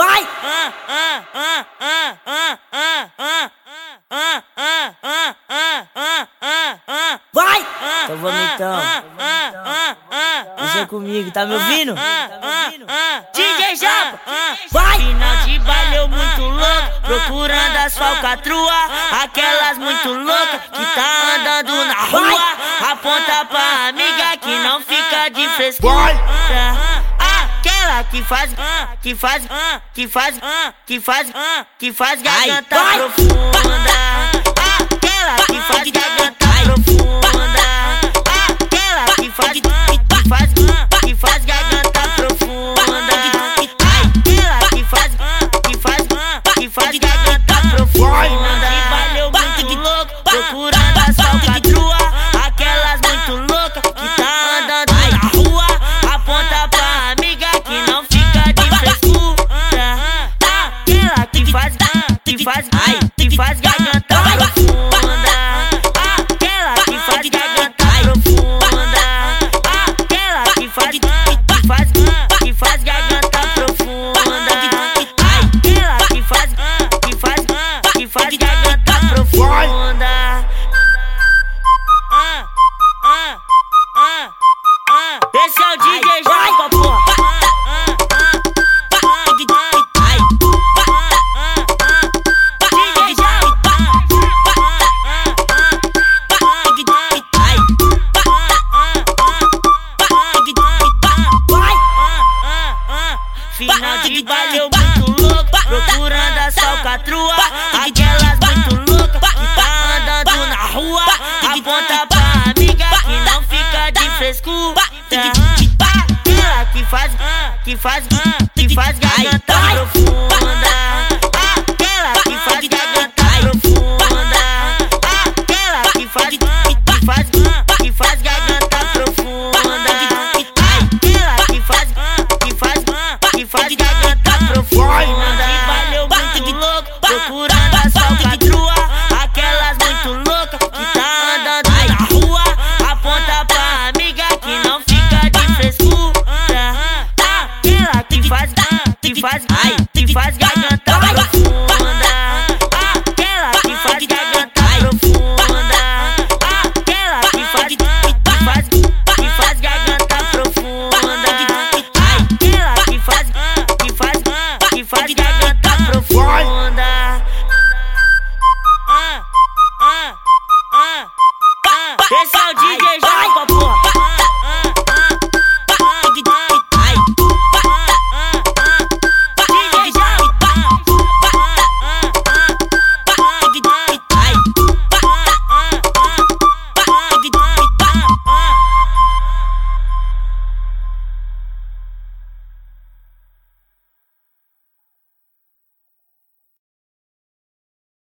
Vai! Vai! Tô vomitando. Deixa comigo, tá me ouvindo? DJ Japa! Vai! Final de baile eu muito louco, procurando as falcatrua. Aquelas muito loucas que tá andando na rua. Aponta pra amiga que não fica de frescura. Aquela que faz, que faz, que faz, que faz, que faz garganta profunda. Aquela que faz garganta que faz, que faz garganta procurando a falcatrua. Aquelas muito loucas que tá andando na rua. Aponta pra amiga que não fica de frescura. Que faz, que faz, que faz garganta profunda.